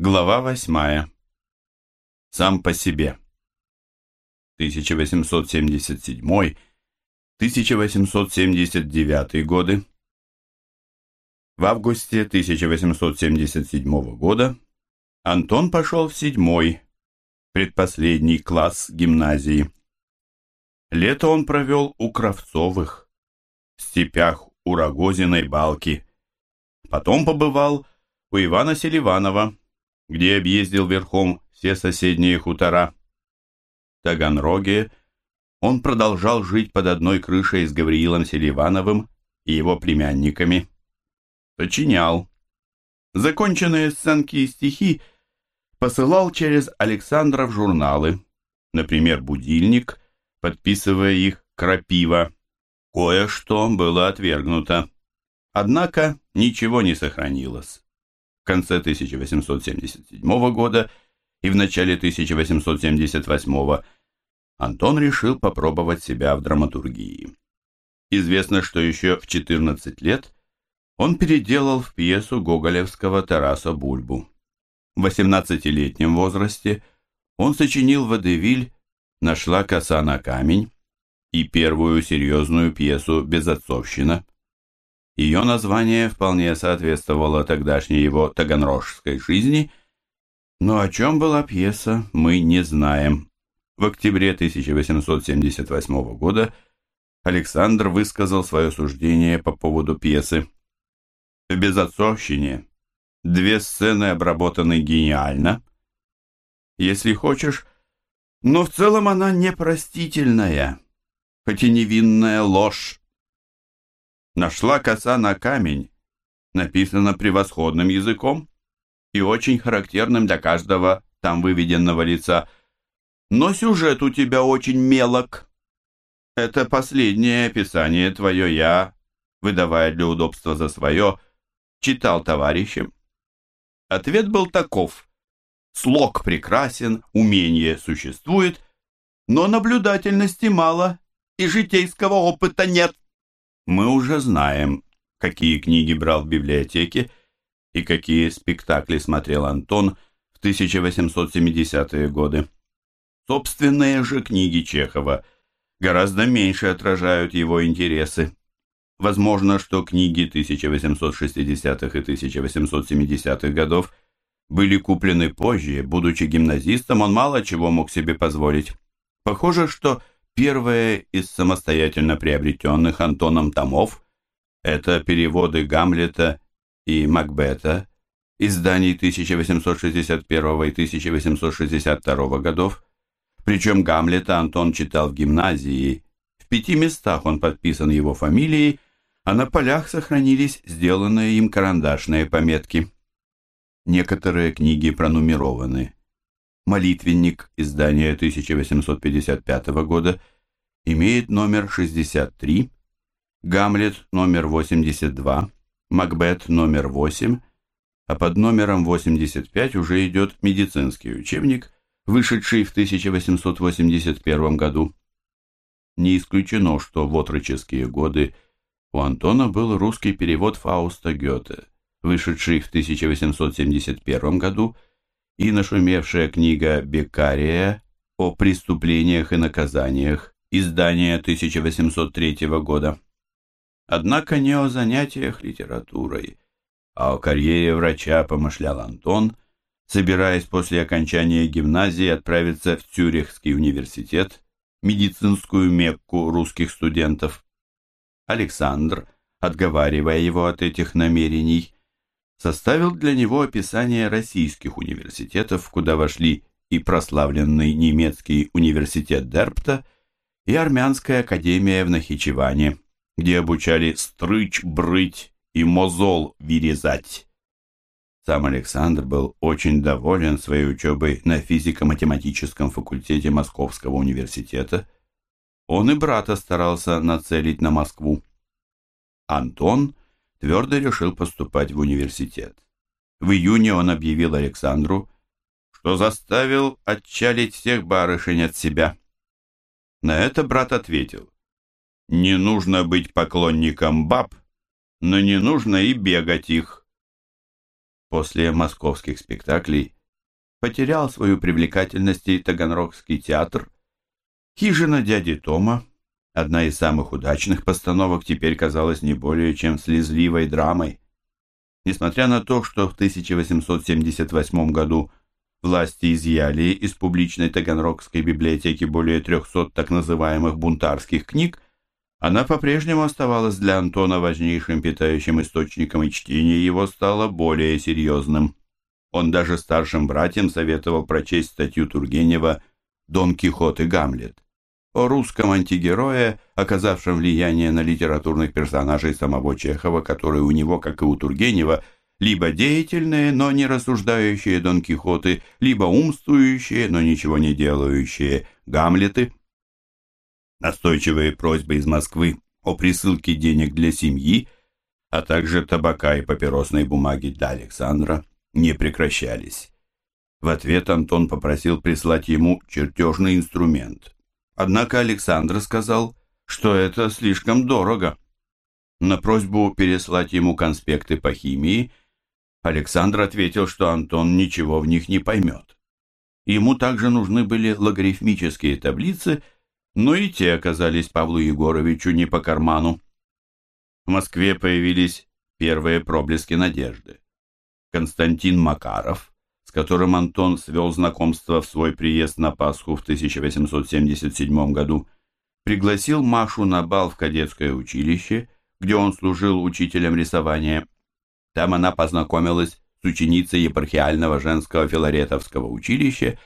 Глава восьмая. Сам по себе. 1877-1879 годы. В августе 1877 года Антон пошел в седьмой, предпоследний класс гимназии. Лето он провел у Кравцовых, в степях у Рогозиной балки. Потом побывал у Ивана Селиванова, где объездил верхом все соседние хутора. В Таганроге он продолжал жить под одной крышей с Гавриилом Селивановым и его племянниками. Сочинял. Законченные сценки и стихи посылал через Александра в журналы, например, «Будильник», подписывая их «Крапива». Кое-что было отвергнуто. Однако ничего не сохранилось конце 1877 года и в начале 1878 Антон решил попробовать себя в драматургии. Известно, что еще в 14 лет он переделал в пьесу гоголевского Тараса Бульбу. В 18-летнем возрасте он сочинил «Водевиль» «Нашла коса на камень» и первую серьезную пьесу «Безотцовщина», ее название вполне соответствовало тогдашней его таганрожской жизни, но о чем была пьеса, мы не знаем. В октябре 1878 года Александр высказал свое суждение по поводу пьесы. В «Безотцовщине» две сцены обработаны гениально. Если хочешь, но в целом она непростительная, хоть и невинная ложь. Нашла коса на камень. Написано превосходным языком и очень характерным для каждого там выведенного лица. Но сюжет у тебя очень мелок. Это последнее описание твое я, выдавая для удобства за свое, читал товарищам. Ответ был таков. Слог прекрасен, умение существует, но наблюдательности мало и житейского опыта нет. Мы уже знаем, какие книги брал в библиотеке и какие спектакли смотрел Антон в 1870-е годы. Собственные же книги Чехова гораздо меньше отражают его интересы. Возможно, что книги 1860-х и 1870-х годов были куплены позже, будучи гимназистом, он мало чего мог себе позволить. Похоже, что Первое из самостоятельно приобретенных Антоном томов – это переводы Гамлета и Макбета, изданий 1861 и 1862 годов. Причем Гамлета Антон читал в гимназии. В пяти местах он подписан его фамилией, а на полях сохранились сделанные им карандашные пометки. Некоторые книги пронумерованы. Молитвенник, издание 1855 года, имеет номер 63, Гамлет номер 82, Макбет номер 8, а под номером 85 уже идет медицинский учебник, вышедший в 1881 году. Не исключено, что в отроческие годы у Антона был русский перевод Фауста Гёте, вышедший в 1871 году, и нашумевшая книга Беккария о преступлениях и наказаниях, издание 1803 года. Однако не о занятиях литературой, а о карьере врача помышлял Антон, собираясь после окончания гимназии отправиться в Цюрихский университет, медицинскую мекку русских студентов. Александр, отговаривая его от этих намерений, составил для него описание российских университетов, куда вошли и прославленный немецкий университет Дерпта, и армянская академия в Нахичеване, где обучали стрычь, брыть и мозол вырезать. Сам Александр был очень доволен своей учебой на физико-математическом факультете Московского университета. Он и брата старался нацелить на Москву. Антон – твердо решил поступать в университет. В июне он объявил Александру, что заставил отчалить всех барышень от себя. На это брат ответил, «Не нужно быть поклонником баб, но не нужно и бегать их». После московских спектаклей потерял свою привлекательность и Таганрогский театр. Хижина дяди Тома, одна из самых удачных постановок, теперь казалась не более чем слезливой драмой. Несмотря на то, что в 1878 году власти изъяли из публичной Таганрогской библиотеки более 300 так называемых бунтарских книг, она по-прежнему оставалась для Антона важнейшим питающим источником, и чтение его стало более серьезным. Он даже старшим братьям советовал прочесть статью Тургенева «Дон Кихот и Гамлет» о русском антигерое, оказавшем влияние на литературных персонажей самого Чехова, которые у него, как и у Тургенева, либо деятельные, но не рассуждающие Дон Кихоты, либо умствующие, но ничего не делающие Гамлеты. Настойчивые просьбы из Москвы о присылке денег для семьи, а также табака и папиросной бумаги для Александра не прекращались. В ответ Антон попросил прислать ему чертежный инструмент. Однако Александр сказал, что это слишком дорого. На просьбу переслать ему конспекты по химии Александр ответил, что Антон ничего в них не поймет. Ему также нужны были логарифмические таблицы, но и те оказались Павлу Егоровичу не по карману. В Москве появились первые проблески надежды. Константин Макаров, с которым Антон свел знакомство в свой приезд на Пасху в 1877 году, пригласил Машу на бал в кадетское училище, где он служил учителем рисования. Там она познакомилась с ученицей епархиального женского филаретовского училища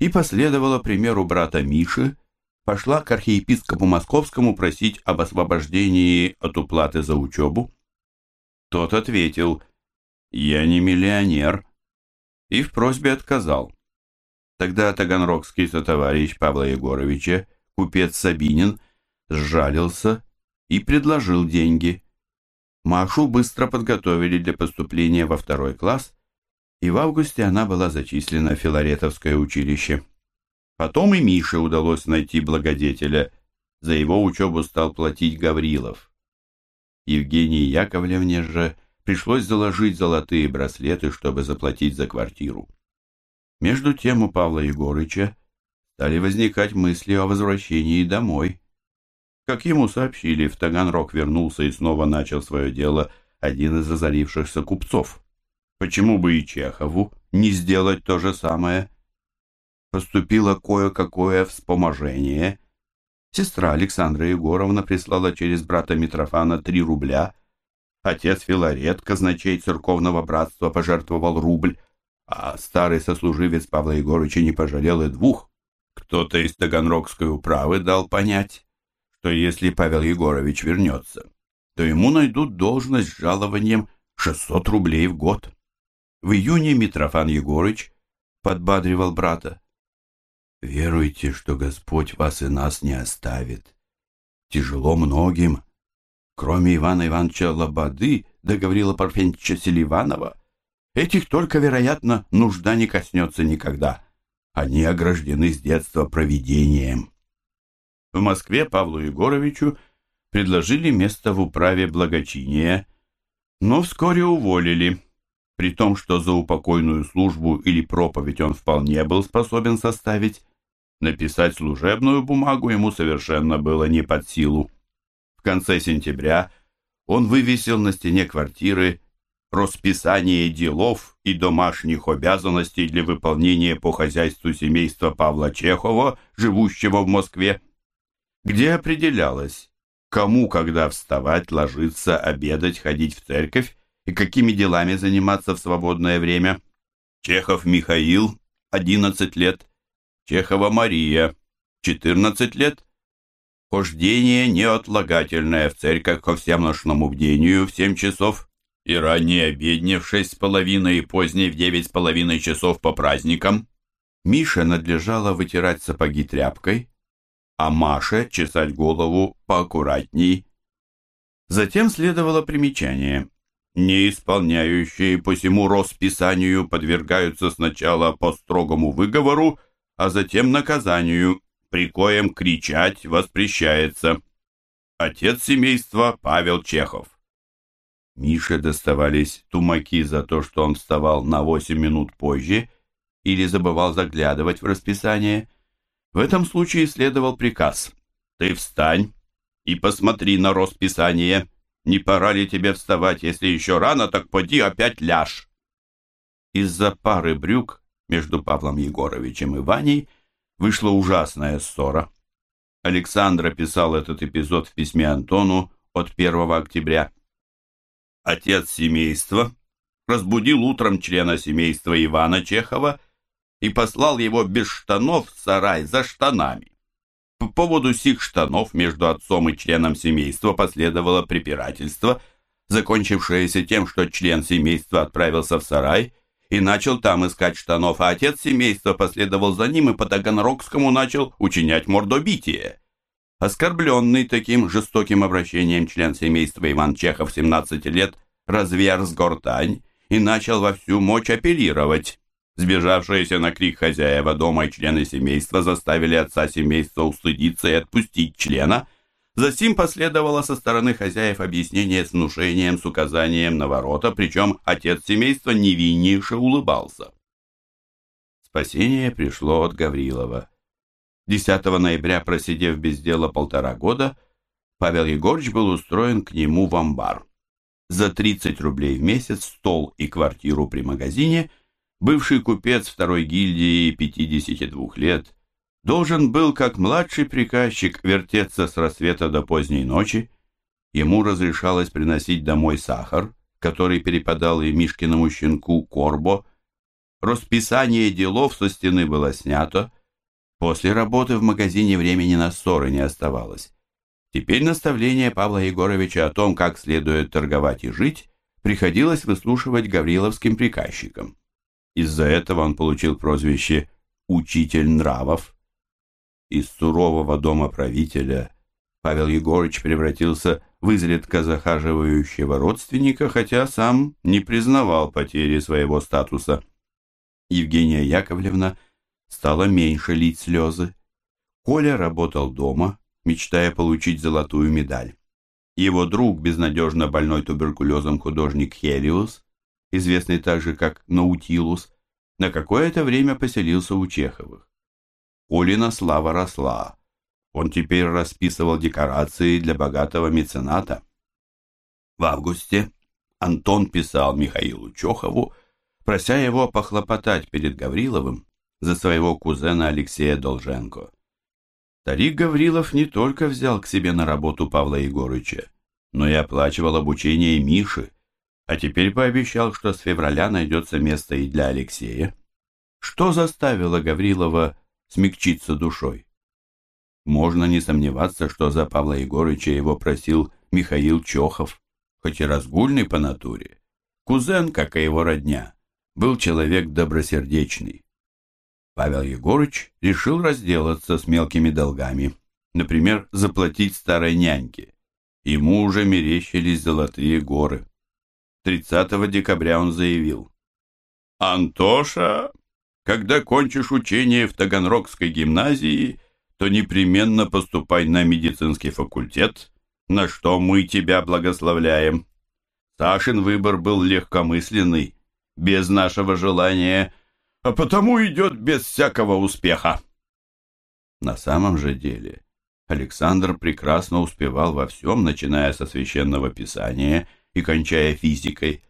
и последовала примеру брата Миши, пошла к архиепископу Московскому просить об освобождении от уплаты за учебу. Тот ответил – «Я не миллионер», и в просьбе отказал. Тогда таганрогский сотоварищ Павла Егоровича, купец Сабинин, сжалился и предложил деньги. Машу быстро подготовили для поступления во второй класс, и в августе она была зачислена в Филаретовское училище. Потом и Мише удалось найти благодетеля. За его учебу стал платить Гаврилов. Евгении Яковлевне же пришлось заложить золотые браслеты, чтобы заплатить за квартиру. Между тем у Павла Егорыча стали возникать мысли о возвращении домой. Как ему сообщили, в Таганрог вернулся и снова начал свое дело один из озарившихся купцов. Почему бы и Чехову не сделать то же самое? Поступило кое-какое вспоможение. Сестра Александра Егоровна прислала через брата Митрофана три рубля – Отец Филарет, казначей церковного братства, пожертвовал рубль, а старый сослуживец Павла Егорыча не пожалел и двух. Кто-то из Таганрогской управы дал понять, что если Павел Егорович вернется, то ему найдут должность с жалованием 600 рублей в год. В июне Митрофан Егорыч подбадривал брата. «Веруйте, что Господь вас и нас не оставит. Тяжело многим, Кроме Ивана Ивановича Лободы да Гаврила Парфентьевича Селиванова, этих только, вероятно, нужда не коснется никогда. Они ограждены с детства провидением. В Москве Павлу Егоровичу предложили место в управе благочиния, но вскоре уволили, при том, что за упокойную службу или проповедь он вполне был способен составить, написать служебную бумагу ему совершенно было не под силу конце сентября он вывесил на стене квартиры расписание делов и домашних обязанностей для выполнения по хозяйству семейства Павла Чехова, живущего в Москве, где определялось, кому когда вставать, ложиться, обедать, ходить в церковь и какими делами заниматься в свободное время. Чехов Михаил, 11 лет, Чехова Мария, 14 лет, Хождение неотлагательное в церковь ко всемношному бдению в семь часов и раннее обедне в шесть с половиной и позднее в девять с половиной часов по праздникам. Мише надлежало вытирать сапоги тряпкой, а Маше чесать голову поаккуратней. Затем следовало примечание. Не исполняющие по всему расписанию подвергаются сначала по строгому выговору, а затем наказанию при коем кричать воспрещается. Отец семейства Павел Чехов. Мише доставались тумаки за то, что он вставал на 8 минут позже или забывал заглядывать в расписание. В этом случае следовал приказ «Ты встань и посмотри на расписание. Не пора ли тебе вставать? Если еще рано, так поди опять ляжь». Из-за пары брюк между Павлом Егоровичем и Ваней вышла ужасная ссора. Александра писал этот эпизод в письме Антону от 1 октября. Отец семейства разбудил утром члена семейства Ивана Чехова и послал его без штанов в сарай за штанами. По поводу сих штанов между отцом и членом семейства последовало препирательство, закончившееся тем, что член семейства отправился в сарай и начал там искать штанов, а отец семейства последовал за ним и по Таганрогскому начал учинять мордобитие. Оскорбленный таким жестоким обращением член семейства Иван Чехов, 17 лет, разверз гортань и начал во всю мощь апеллировать. Сбежавшиеся на крик хозяева дома и члены семейства заставили отца семейства устыдиться и отпустить члена. Затем последовало со стороны хозяев объяснение с внушением, с указанием на ворота, причем отец семейства невиннейше улыбался. Спасение пришло от Гаврилова. 10 ноября, просидев без дела полтора года, Павел Егорович был устроен к нему в амбар. За 30 рублей в месяц стол и квартиру при магазине бывший купец второй гильдии 52 лет должен был, как младший приказчик, вертеться с рассвета до поздней ночи. Ему разрешалось приносить домой сахар, который перепадал и Мишкиному щенку Корбо. Расписание делов со стены было снято, После работы в магазине времени на ссоры не оставалось. Теперь наставление Павла Егоровича о том, как следует торговать и жить, приходилось выслушивать гавриловским приказчикам. Из-за этого он получил прозвище «учитель нравов». Из сурового дома правителя Павел Егорович превратился в изредка захаживающего родственника, хотя сам не признавал потери своего статуса. Евгения Яковлевна – стало меньше лить слезы. Коля работал дома, мечтая получить золотую медаль. Его друг, безнадежно больной туберкулезом художник Хелиус, известный также как Наутилус, на какое-то время поселился у Чеховых. Колина слава росла. Он теперь расписывал декорации для богатого мецената. В августе Антон писал Михаилу Чехову, прося его похлопотать перед Гавриловым за своего кузена Алексея Долженко. Старик Гаврилов не только взял к себе на работу Павла Егорыча, но и оплачивал обучение Миши, а теперь пообещал, что с февраля найдется место и для Алексея. Что заставило Гаврилова смягчиться душой? Можно не сомневаться, что за Павла Егорыча его просил Михаил Чохов, хоть и разгульный по натуре. Кузен, как и его родня, был человек добросердечный. Павел Егорыч решил разделаться с мелкими долгами, например, заплатить старой няньке. Ему уже мерещились золотые горы. 30 декабря он заявил. «Антоша, когда кончишь учение в Таганрогской гимназии, то непременно поступай на медицинский факультет, на что мы тебя благословляем. Сашин выбор был легкомысленный, без нашего желания – а потому идет без всякого успеха. На самом же деле Александр прекрасно успевал во всем, начиная со священного писания и кончая физикой,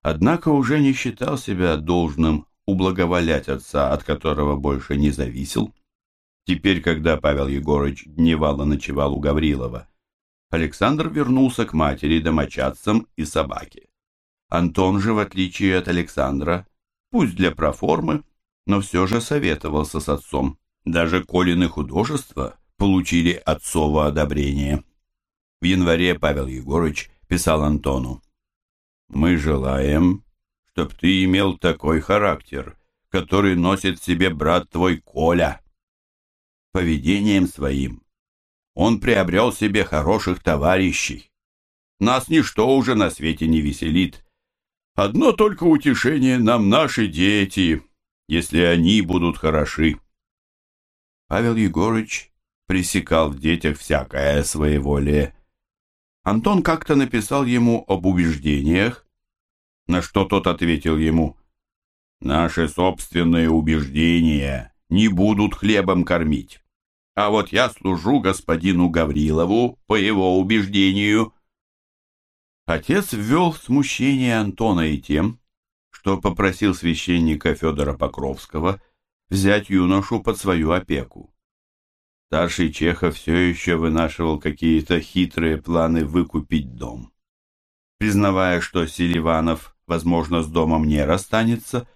однако уже не считал себя должным ублаговолять отца, от которого больше не зависел. Теперь, когда Павел Егорыч дневало ночевал у Гаврилова, Александр вернулся к матери, домочадцам и собаке. Антон же, в отличие от Александра, пусть для проформы, но все же советовался с отцом. Даже Колины художества получили отцово одобрение. В январе Павел Егорович писал Антону. «Мы желаем, чтоб ты имел такой характер, который носит в себе брат твой Коля. Поведением своим он приобрел себе хороших товарищей. Нас ничто уже на свете не веселит, Одно только утешение нам наши дети, если они будут хороши. Павел Егорыч пресекал в детях всякое своеволие. Антон как-то написал ему об убеждениях, на что тот ответил ему, «Наши собственные убеждения не будут хлебом кормить, а вот я служу господину Гаврилову по его убеждению». Отец ввел в смущение Антона и тем, что попросил священника Федора Покровского взять юношу под свою опеку. Старший Чехов все еще вынашивал какие-то хитрые планы выкупить дом. Признавая, что Селиванов, возможно, с домом не расстанется,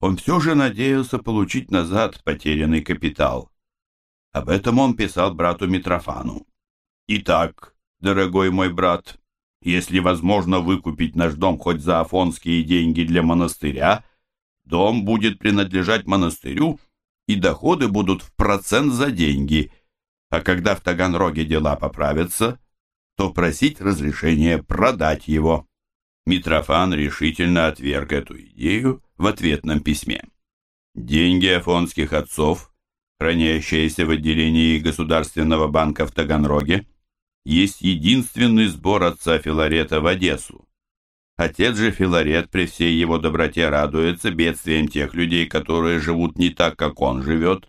он все же надеялся получить назад потерянный капитал. Об этом он писал брату Митрофану. «Итак, дорогой мой брат, если возможно выкупить наш дом хоть за афонские деньги для монастыря, дом будет принадлежать монастырю, и доходы будут в процент за деньги, а когда в Таганроге дела поправятся, то просить разрешения продать его. Митрофан решительно отверг эту идею в ответном письме. Деньги афонских отцов, хранящиеся в отделении Государственного банка в Таганроге, есть единственный сбор отца Филарета в Одессу. Отец же Филарет при всей его доброте радуется бедствиям тех людей, которые живут не так, как он живет.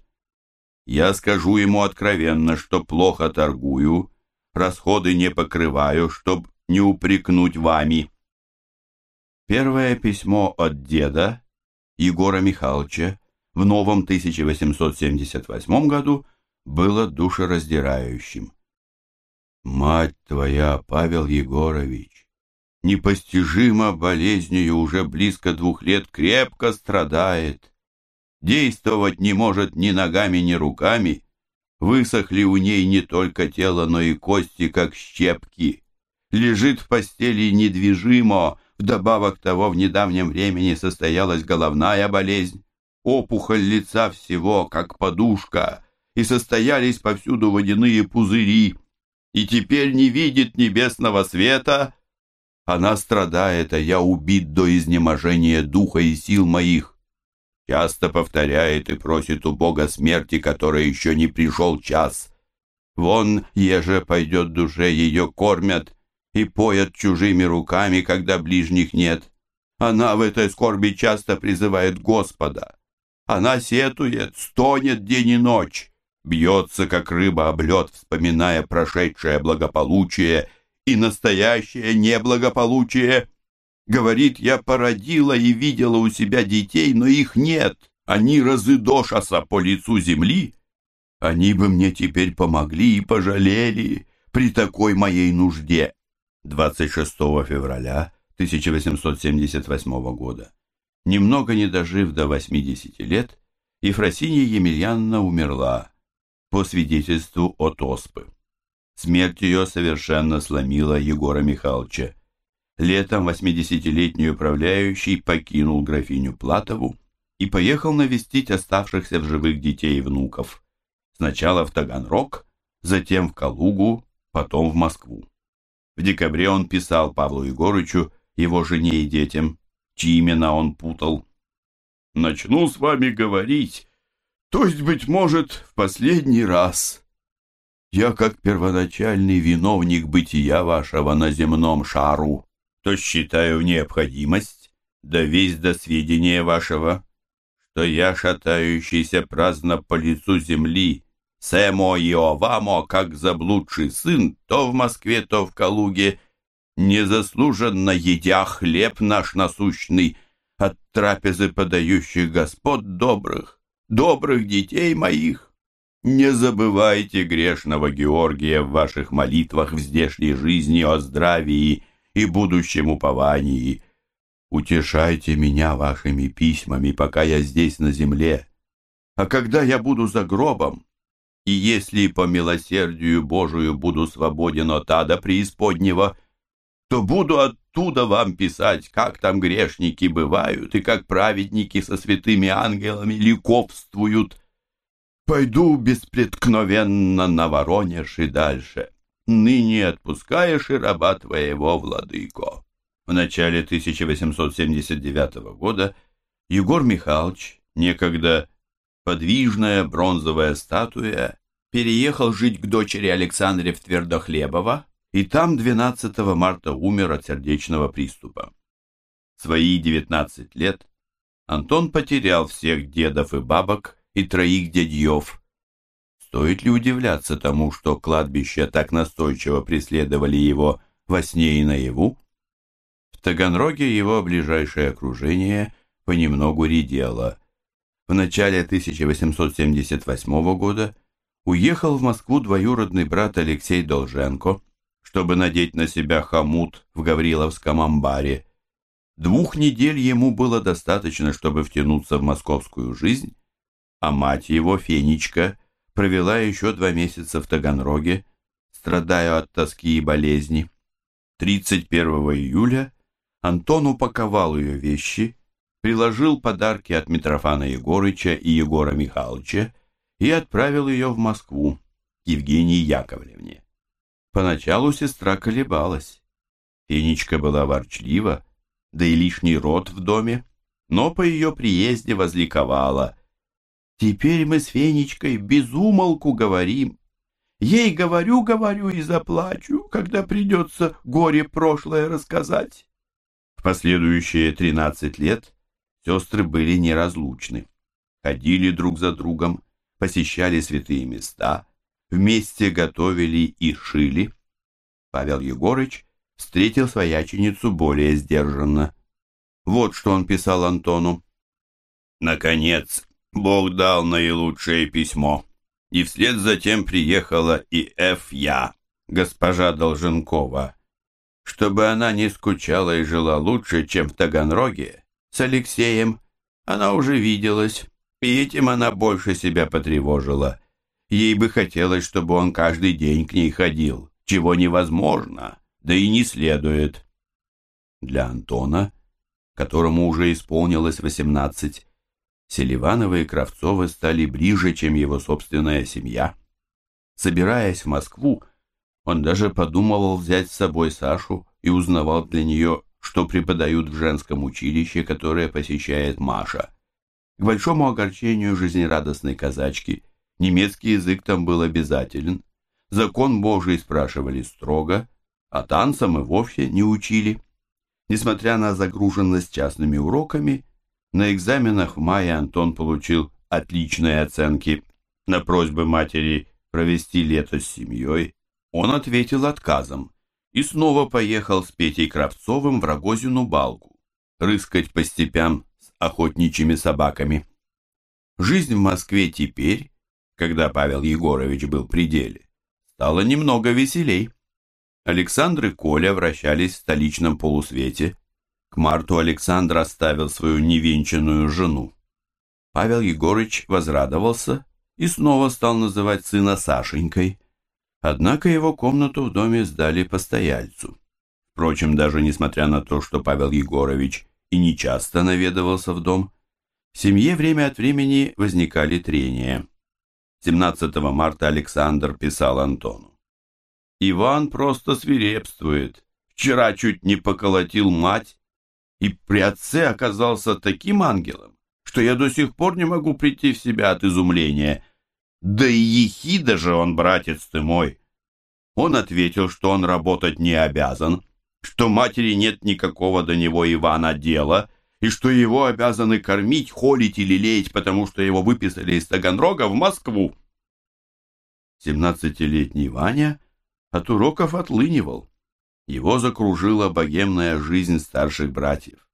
Я скажу ему откровенно, что плохо торгую, расходы не покрываю, чтоб не упрекнуть вами. Первое письмо от деда Егора Михайловича в новом 1878 году было душераздирающим. «Мать твоя, Павел Егорович, непостижимо болезнью уже близко двух лет крепко страдает. Действовать не может ни ногами, ни руками. Высохли у ней не только тело, но и кости, как щепки. Лежит в постели недвижимо, вдобавок того в недавнем времени состоялась головная болезнь, опухоль лица всего, как подушка, и состоялись повсюду водяные пузыри, и теперь не видит небесного света, она страдает, а я убит до изнеможения духа и сил моих. Часто повторяет и просит у Бога смерти, которой еще не пришел час. Вон, еже пойдет душе, ее кормят и поят чужими руками, когда ближних нет. Она в этой скорби часто призывает Господа. Она сетует, стонет день и ночь, бьется, как рыба об лед, вспоминая прошедшее благополучие и настоящее неблагополучие. Говорит, я породила и видела у себя детей, но их нет. Они разыдошаса по лицу земли. Они бы мне теперь помогли и пожалели при такой моей нужде. 26 февраля 1878 года. Немного не дожив до 80 лет, Ефросинья Емельяновна умерла по свидетельству от оспы. Смерть ее совершенно сломила Егора Михайловича. Летом 80-летний управляющий покинул графиню Платову и поехал навестить оставшихся в живых детей и внуков. Сначала в Таганрог, затем в Калугу, потом в Москву. В декабре он писал Павлу Егорычу, его жене и детям, чьи имена он путал. «Начну с вами говорить, то есть, быть может, в последний раз». Я, как первоначальный виновник бытия вашего на земном шару, то считаю необходимость довесть до сведения вашего, что я, шатающийся праздно по лицу земли, Сэмо и Овамо, как заблудший сын, то в Москве, то в Калуге, незаслуженно едя хлеб наш насущный от трапезы подающих господ добрых, добрых детей моих, не забывайте грешного Георгия в ваших молитвах в здешней жизни о здравии и будущем уповании. Утешайте меня вашими письмами, пока я здесь на земле. А когда я буду за гробом, и если по милосердию Божию буду свободен от ада преисподнего, то буду оттуда вам писать, как там грешники бывают и как праведники со святыми ангелами ликовствуют» Пойду беспреткновенно на Воронеж и дальше. Ныне отпускаешь и раба твоего, владыко. В начале 1879 года Егор Михайлович, некогда подвижная бронзовая статуя, переехал жить к дочери Александре в Твердохлебово и там 12 марта умер от сердечного приступа. Свои 19 лет Антон потерял всех дедов и бабок и троих дядьев. Стоит ли удивляться тому, что кладбище так настойчиво преследовали его во сне и наяву? В Таганроге его ближайшее окружение понемногу редело. В начале 1878 года уехал в Москву двоюродный брат Алексей Долженко, чтобы надеть на себя хомут в Гавриловском амбаре. Двух недель ему было достаточно, чтобы втянуться в московскую жизнь, а мать его, Фенечка, провела еще два месяца в Таганроге, страдая от тоски и болезни. 31 июля Антон упаковал ее вещи, приложил подарки от Митрофана Егорыча и Егора Михайловича и отправил ее в Москву Евгении Яковлевне. Поначалу сестра колебалась. Фенечка была ворчлива, да и лишний род в доме, но по ее приезде возликовала. «Теперь мы с Фенечкой безумолку говорим. Ей говорю-говорю и заплачу, когда придется горе прошлое рассказать». В последующие тринадцать лет сестры были неразлучны. Ходили друг за другом, посещали святые места, вместе готовили и шили. Павел Егорыч встретил свояченицу более сдержанно. Вот что он писал Антону. «Наконец, Бог дал наилучшее письмо, и вслед за тем приехала и Ф. Я, госпожа Долженкова, чтобы она не скучала и жила лучше, чем в Таганроге. С Алексеем она уже виделась, и этим она больше себя потревожила. Ей бы хотелось, чтобы он каждый день к ней ходил, чего невозможно да и не следует. Для Антона, которому уже исполнилось восемнадцать, Селивановы и Кравцовы стали ближе, чем его собственная семья. Собираясь в Москву, он даже подумывал взять с собой Сашу и узнавал для нее, что преподают в женском училище, которое посещает Маша. К большому огорчению жизнерадостной казачки немецкий язык там был обязателен, закон Божий спрашивали строго, а танцам и вовсе не учили. Несмотря на загруженность частными уроками, на экзаменах в мае Антон получил отличные оценки. На просьбы матери провести лето с семьей он ответил отказом и снова поехал с Петей Кравцовым в Рогозину балку, рыскать по степям с охотничьими собаками. Жизнь в Москве теперь, когда Павел Егорович был при деле, стала немного веселей. Александр и Коля вращались в столичном полусвете. Марту Александр оставил свою невенчанную жену. Павел Егорыч возрадовался и снова стал называть сына Сашенькой. Однако его комнату в доме сдали постояльцу. Впрочем, даже несмотря на то, что Павел Егорович и нечасто наведывался в дом, в семье время от времени возникали трения. 17 марта Александр писал Антону. Иван просто свирепствует. Вчера чуть не поколотил мать, и при отце оказался таким ангелом, что я до сих пор не могу прийти в себя от изумления. Да и ехида же он, братец ты мой. Он ответил, что он работать не обязан, что матери нет никакого до него Ивана дела, и что его обязаны кормить, холить или леять, потому что его выписали из Таганрога в Москву. Семнадцатилетний Ваня от уроков отлынивал. Его закружила богемная жизнь старших братьев.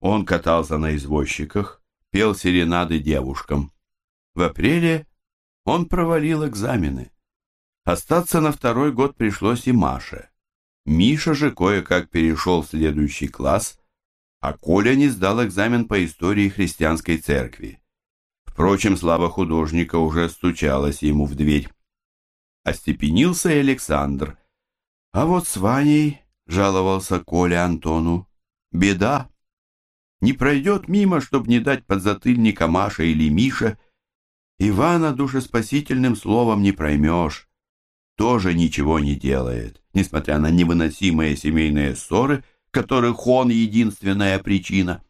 Он катался на извозчиках, пел серенады девушкам. В апреле он провалил экзамены. Остаться на второй год пришлось и Маше. Миша же кое-как перешел в следующий класс, а Коля не сдал экзамен по истории христианской церкви. Впрочем, слава художника уже стучалась ему в дверь. Остепенился и Александр. А вот с Ваней, жаловался Коля Антону, беда. Не пройдет мимо, чтоб не дать подзатыльника Маша или Миша. Ивана душеспасительным словом не проймешь. Тоже ничего не делает, несмотря на невыносимые семейные ссоры, которых он единственная причина.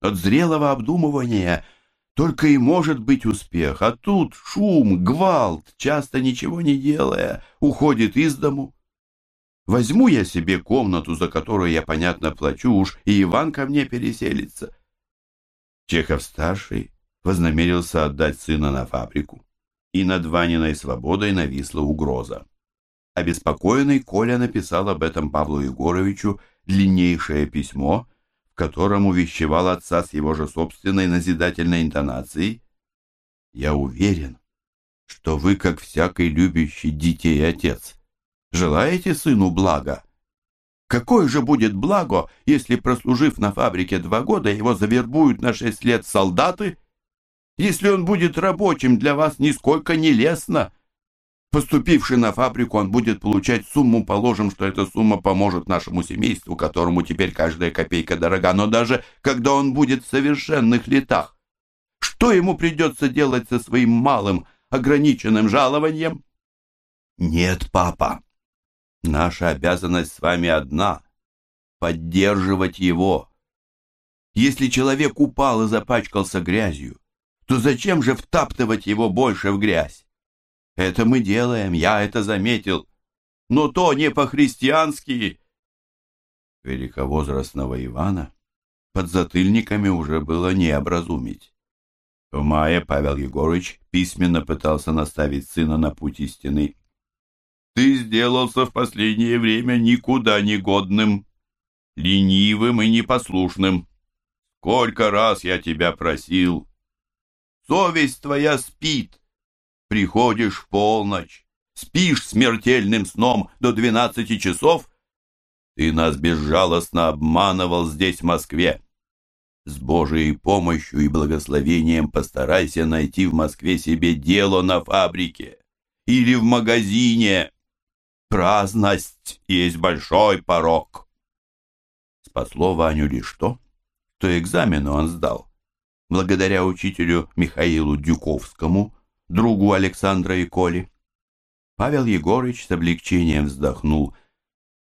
От зрелого обдумывания – только и может быть успех, а тут шум, гвалт, часто ничего не делая, уходит из дому. Возьму я себе комнату, за которую я, понятно, плачу уж, и Иван ко мне переселится. Чехов-старший вознамерился отдать сына на фабрику, и над Ваниной свободой нависла угроза. Обеспокоенный Коля написал об этом Павлу Егоровичу длиннейшее письмо, в котором увещевал отца с его же собственной назидательной интонацией. «Я уверен, что вы, как всякий любящий детей отец, желаете сыну блага. Какое же будет благо, если, прослужив на фабрике два года, его завербуют на шесть лет солдаты? Если он будет рабочим, для вас нисколько не лестно. Поступивший на фабрику, он будет получать сумму, положим, что эта сумма поможет нашему семейству, которому теперь каждая копейка дорога, но даже когда он будет в совершенных летах, что ему придется делать со своим малым, ограниченным жалованием? Нет, папа, Наша обязанность с вами одна — поддерживать его. Если человек упал и запачкался грязью, то зачем же втаптывать его больше в грязь? Это мы делаем, я это заметил. Но то не по-христиански. Великовозрастного Ивана под затыльниками уже было не образумить. В мае Павел Егорович письменно пытался наставить сына на путь истины ты сделался в последнее время никуда не годным, ленивым и непослушным. Сколько раз я тебя просил. Совесть твоя спит. Приходишь в полночь, спишь смертельным сном до двенадцати часов. Ты нас безжалостно обманывал здесь, в Москве. С Божией помощью и благословением постарайся найти в Москве себе дело на фабрике или в магазине. Праздность есть большой порог. Спасло Ваню лишь то, что экзамены он сдал. Благодаря учителю Михаилу Дюковскому, другу Александра и Коли. Павел Егорыч с облегчением вздохнул,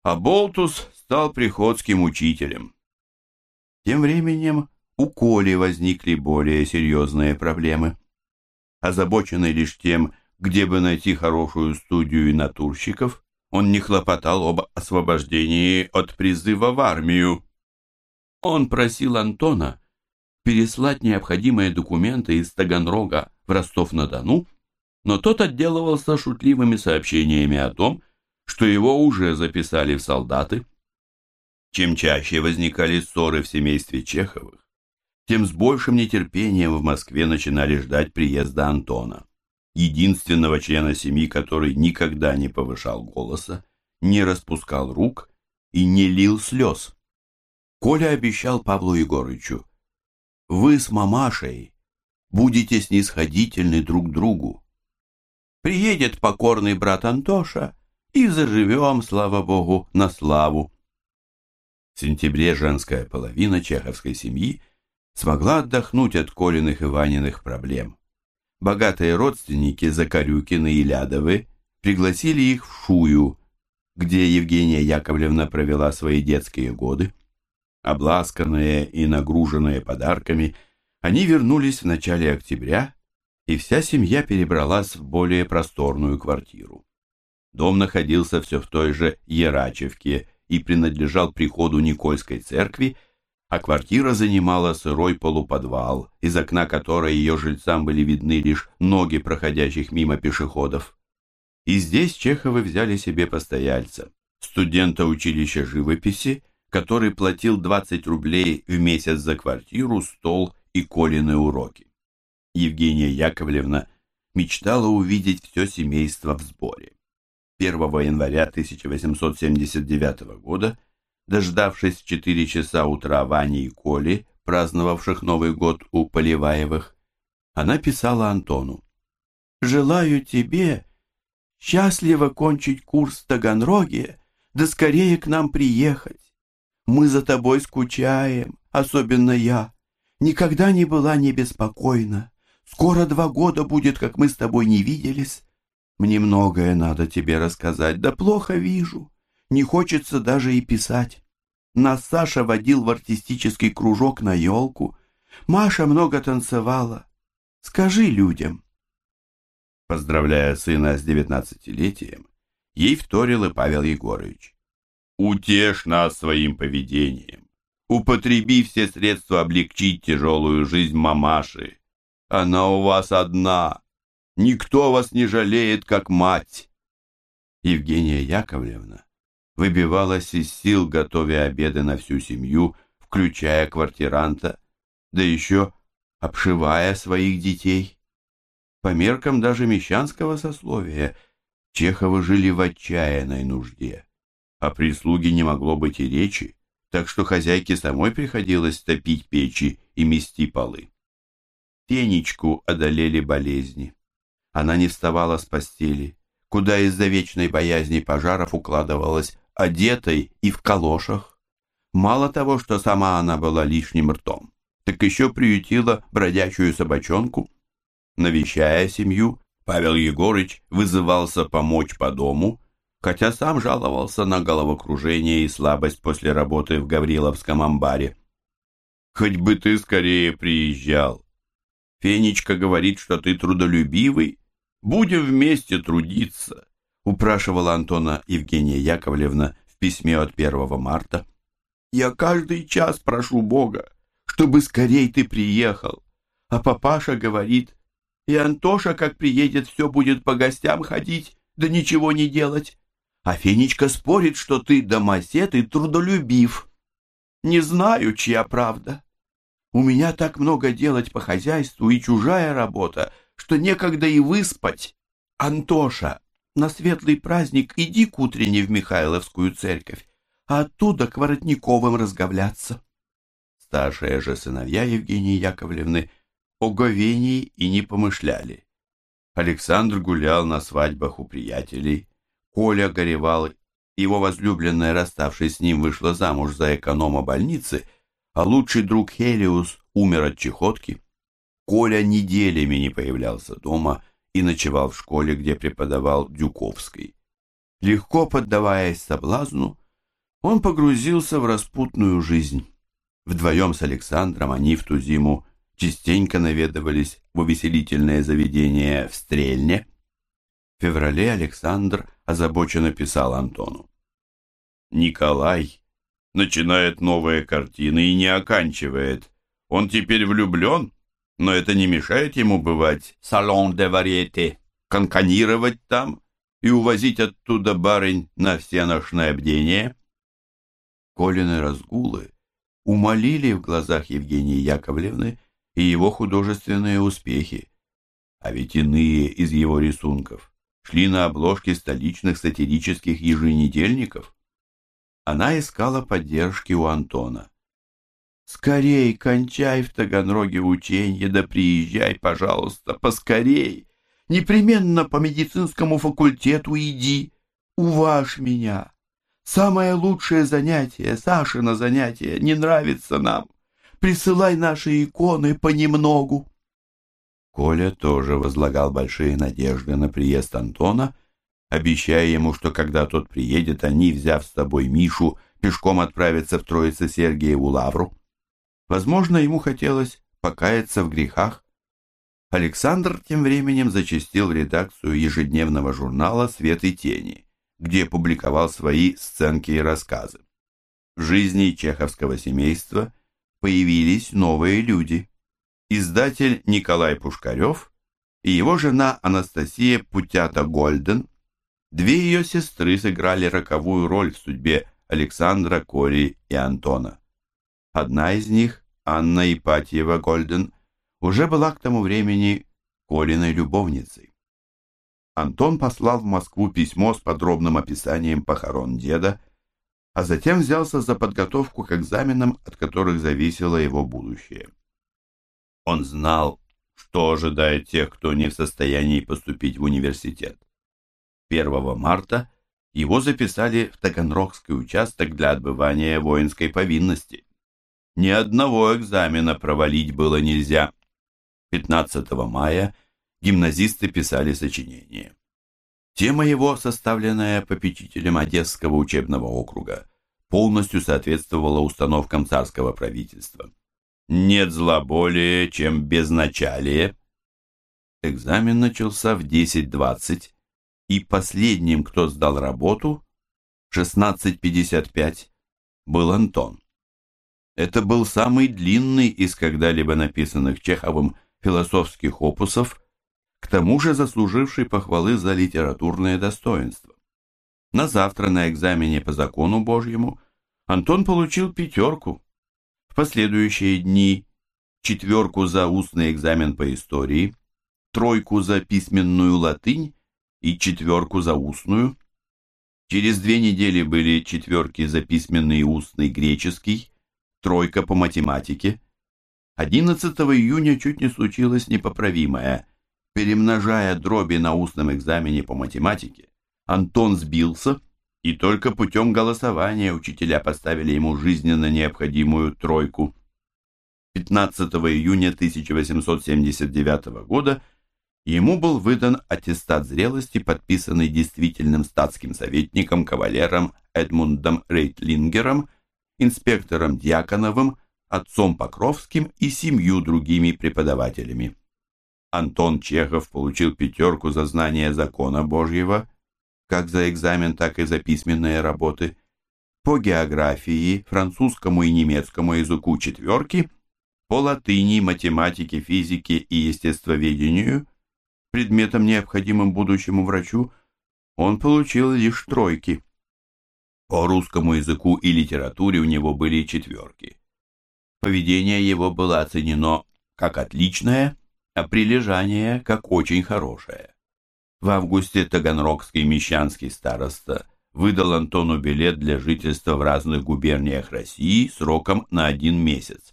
а Болтус стал приходским учителем. Тем временем у Коли возникли более серьезные проблемы. Озабоченный лишь тем, где бы найти хорошую студию натурщиков, он не хлопотал об освобождении от призыва в армию. Он просил Антона переслать необходимые документы из Таганрога в Ростов-на-Дону, но тот отделывался шутливыми сообщениями о том, что его уже записали в солдаты. Чем чаще возникали ссоры в семействе Чеховых, тем с большим нетерпением в Москве начинали ждать приезда Антона единственного члена семьи, который никогда не повышал голоса, не распускал рук и не лил слез. Коля обещал Павлу Егорычу, «Вы с мамашей будете снисходительны друг другу. Приедет покорный брат Антоша, и заживем, слава богу, на славу». В сентябре женская половина чеховской семьи смогла отдохнуть от Колиных и Ваниных проблем. Богатые родственники Закарюкины и Лядовы пригласили их в Шую, где Евгения Яковлевна провела свои детские годы. Обласканные и нагруженные подарками, они вернулись в начале октября, и вся семья перебралась в более просторную квартиру. Дом находился все в той же Ерачевке и принадлежал приходу Никольской церкви, а квартира занимала сырой полуподвал, из окна которой ее жильцам были видны лишь ноги проходящих мимо пешеходов. И здесь Чеховы взяли себе постояльца, студента училища живописи, который платил 20 рублей в месяц за квартиру, стол и Колины уроки. Евгения Яковлевна мечтала увидеть все семейство в сборе. 1 января 1879 года Дождавшись четыре часа утра Вани и Коли, праздновавших Новый год у Поливаевых, она писала Антону. «Желаю тебе счастливо кончить курс в Таганроге, да скорее к нам приехать. Мы за тобой скучаем, особенно я. Никогда не была не беспокойна. Скоро два года будет, как мы с тобой не виделись. Мне многое надо тебе рассказать, да плохо вижу не хочется даже и писать. Нас Саша водил в артистический кружок на елку. Маша много танцевала. Скажи людям. Поздравляя сына с девятнадцатилетием, ей вторил и Павел Егорович. Утешь нас своим поведением. Употреби все средства облегчить тяжелую жизнь мамаши. Она у вас одна. Никто вас не жалеет, как мать. Евгения Яковлевна выбивалась из сил, готовя обеды на всю семью, включая квартиранта, да еще обшивая своих детей. По меркам даже мещанского сословия Чеховы жили в отчаянной нужде. О прислуге не могло быть и речи, так что хозяйке самой приходилось топить печи и мести полы. Фенечку одолели болезни. Она не вставала с постели, куда из-за вечной боязни пожаров укладывалась одетой и в калошах. Мало того, что сама она была лишним ртом, так еще приютила бродячую собачонку. Навещая семью, Павел Егорыч вызывался помочь по дому, хотя сам жаловался на головокружение и слабость после работы в Гавриловском амбаре. «Хоть бы ты скорее приезжал. Фенечка говорит, что ты трудолюбивый. Будем вместе трудиться», упрашивала Антона Евгения Яковлевна в письме от 1 марта. «Я каждый час прошу Бога, чтобы скорей ты приехал. А папаша говорит, и Антоша, как приедет, все будет по гостям ходить, да ничего не делать. А Фенечка спорит, что ты домосед и трудолюбив. Не знаю, чья правда. У меня так много делать по хозяйству и чужая работа, что некогда и выспать. Антоша, на светлый праздник иди к утренне в Михайловскую церковь, а оттуда к Воротниковым разговляться. Старшие же сыновья Евгении Яковлевны о говении и не помышляли. Александр гулял на свадьбах у приятелей, Коля горевал, его возлюбленная, расставшись с ним, вышла замуж за эконома больницы, а лучший друг Хелиус умер от чехотки. Коля неделями не появлялся дома и ночевал в школе, где преподавал Дюковский. Легко поддаваясь соблазну, он погрузился в распутную жизнь. Вдвоем с Александром они в ту зиму частенько наведывались в увеселительное заведение в Стрельне. В феврале Александр озабоченно писал Антону. «Николай начинает новые картины и не оканчивает. Он теперь влюблен, но это не мешает ему бывать салон де варьете, канканировать там и увозить оттуда барынь на всеношное бдение». Колины разгулы умолили в глазах Евгении Яковлевны и его художественные успехи, а ведь иные из его рисунков шли на обложки столичных сатирических еженедельников. Она искала поддержки у Антона. «Скорей кончай в Таганроге ученье, да приезжай, пожалуйста, поскорей! Непременно по медицинскому факультету иди, уважь меня! Самое лучшее занятие, Сашина занятие, не нравится нам!» присылай наши иконы понемногу. Коля тоже возлагал большие надежды на приезд Антона, обещая ему, что когда тот приедет, они, взяв с собой Мишу, пешком отправятся в Троице-Сергиеву лавру. Возможно, ему хотелось покаяться в грехах. Александр тем временем зачастил в редакцию ежедневного журнала «Свет и тени», где публиковал свои сценки и рассказы. В жизни чеховского семейства появились новые люди. Издатель Николай Пушкарев и его жена Анастасия Путята-Гольден. Две ее сестры сыграли роковую роль в судьбе Александра, Кори и Антона. Одна из них, Анна Ипатьева-Гольден, уже была к тому времени Колиной любовницей. Антон послал в Москву письмо с подробным описанием похорон деда, а затем взялся за подготовку к экзаменам, от которых зависело его будущее. Он знал, что ожидает тех, кто не в состоянии поступить в университет. 1 марта его записали в Таганрогский участок для отбывания воинской повинности. Ни одного экзамена провалить было нельзя. 15 мая гимназисты писали сочинение. Тема его, составленная попечителем Одесского учебного округа, полностью соответствовала установкам царского правительства. Нет зла более, чем безначалие. Экзамен начался в 10.20, и последним, кто сдал работу, 16.55 был Антон. Это был самый длинный из когда-либо написанных Чеховым философских опусов, к тому же заслуживший похвалы за литературное достоинство. На завтра на экзамене по закону Божьему Антон получил пятерку. В последующие дни четверку за устный экзамен по истории, тройку за письменную латынь и четверку за устную. Через две недели были четверки за письменный и устный греческий, тройка по математике. 11 июня чуть не случилось непоправимое. Перемножая дроби на устном экзамене по математике, Антон сбился, и только путем голосования учителя поставили ему жизненно необходимую тройку. 15 июня 1879 года ему был выдан аттестат зрелости, подписанный действительным статским советником кавалером Эдмундом Рейтлингером, инспектором Дьяконовым, отцом Покровским и семью другими преподавателями. Антон Чехов получил пятерку за знание закона Божьего, как за экзамен, так и за письменные работы, по географии, французскому и немецкому языку четверки – по латыни, математике, физике и естествоведению, предметом, необходимым будущему врачу, он получил лишь тройки. По русскому языку и литературе у него были четверки. Поведение его было оценено как отличное, а прилежание как очень хорошее. В августе Таганрогский мещанский староста выдал Антону билет для жительства в разных губерниях России сроком на один месяц.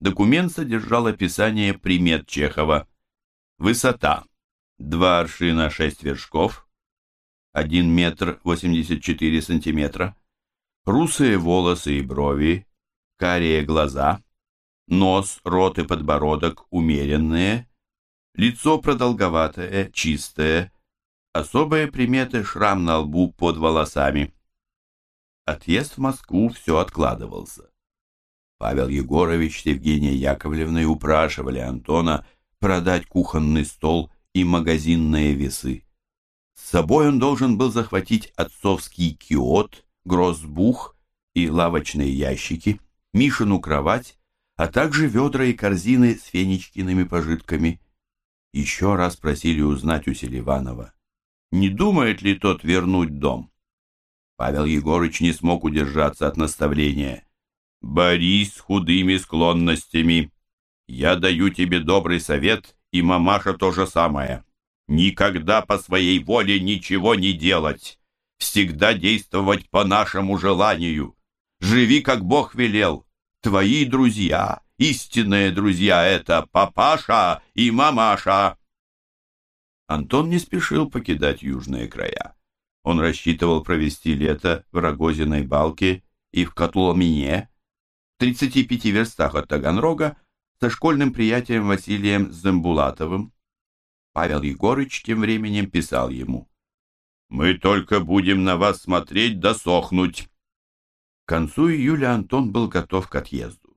Документ содержал описание примет Чехова. Высота 2 аршина 6 вершков, 1 метр 84 сантиметра, русые волосы и брови, карие глаза, нос, рот и подбородок умеренные, лицо продолговатое, чистое, особые приметы шрам на лбу под волосами. Отъезд в Москву все откладывался. Павел Егорович с Евгенией Яковлевной упрашивали Антона продать кухонный стол и магазинные весы. С собой он должен был захватить отцовский киот, грозбух и лавочные ящики, Мишину кровать, а также ведра и корзины с фенечкиными пожитками. Еще раз просили узнать у Селиванова, не думает ли тот вернуть дом. Павел Егорыч не смог удержаться от наставления. Борись с худыми склонностями. Я даю тебе добрый совет, и мамаша то же самое. Никогда по своей воле ничего не делать. Всегда действовать по нашему желанию. Живи, как Бог велел. Твои друзья, истинные друзья, это папаша и мамаша. Антон не спешил покидать южные края. Он рассчитывал провести лето в Рогозиной балке и в Котломине, 35 верстах от Таганрога со школьным приятелем Василием Замбулатовым. Павел Егорыч тем временем писал ему. «Мы только будем на вас смотреть досохнуть». К концу июля Антон был готов к отъезду.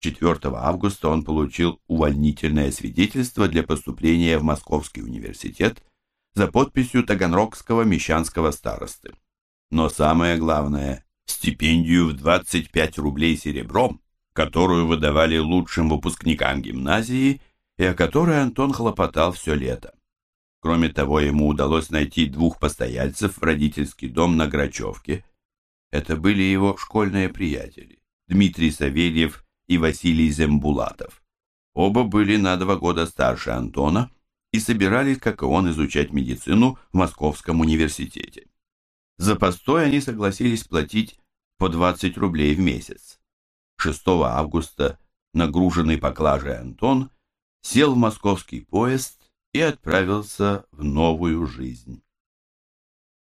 4 августа он получил увольнительное свидетельство для поступления в Московский университет за подписью Таганрогского мещанского старосты. Но самое главное, стипендию в 25 рублей серебром, которую выдавали лучшим выпускникам гимназии и о которой Антон хлопотал все лето. Кроме того, ему удалось найти двух постояльцев в родительский дом на Грачевке. Это были его школьные приятели, Дмитрий Савельев и Василий Зембулатов. Оба были на два года старше Антона и собирались, как и он, изучать медицину в Московском университете. За постой они согласились платить по 20 рублей в месяц. 6 августа нагруженный поклажей Антон сел в московский поезд и отправился в новую жизнь.